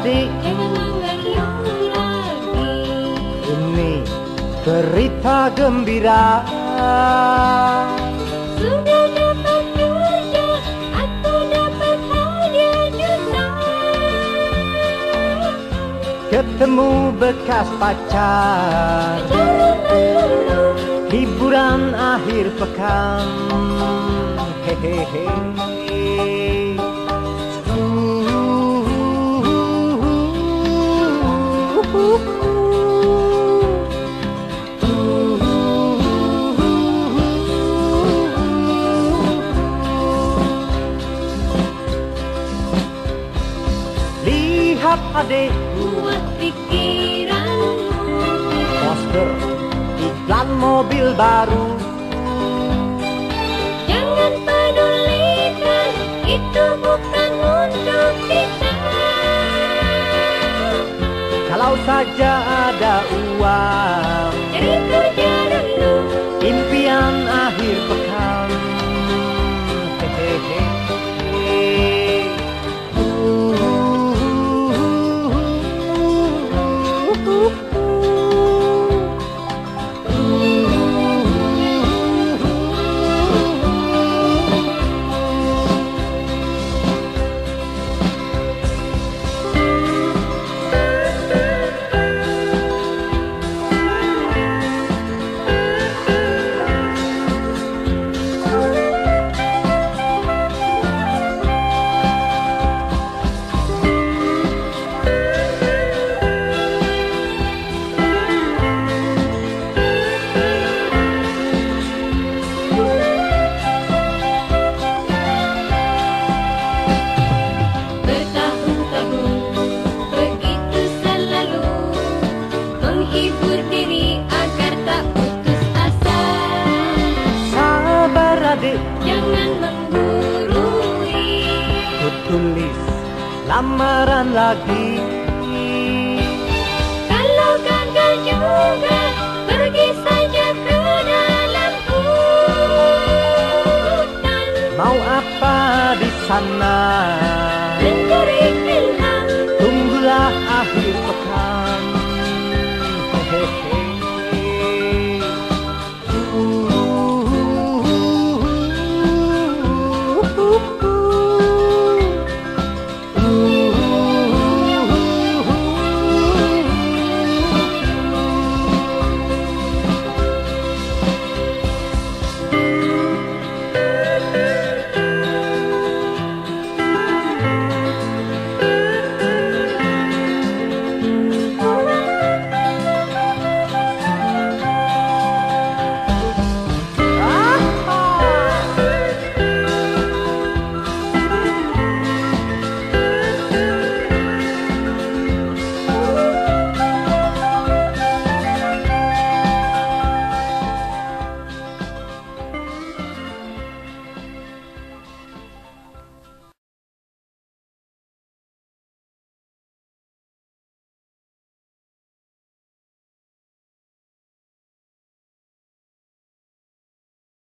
lagi Ini berita gembira. Sudah dapat kerja Aku dapat hadiah juta. Ketemu bekas pacar. Hiburan akhir pekan. Hehehe Adik Buat pikiranmu. Poster iklan mobil baru. Jangan pedulikan Itu bukan untuk kita. Kalau saja ada uang. Cari kerja tulis lamaran lagi. Kalau gagal juga pergi saja ke dalam hutan. Mau apa di sana? Mencari ilham. Tunggulah akhir pekan.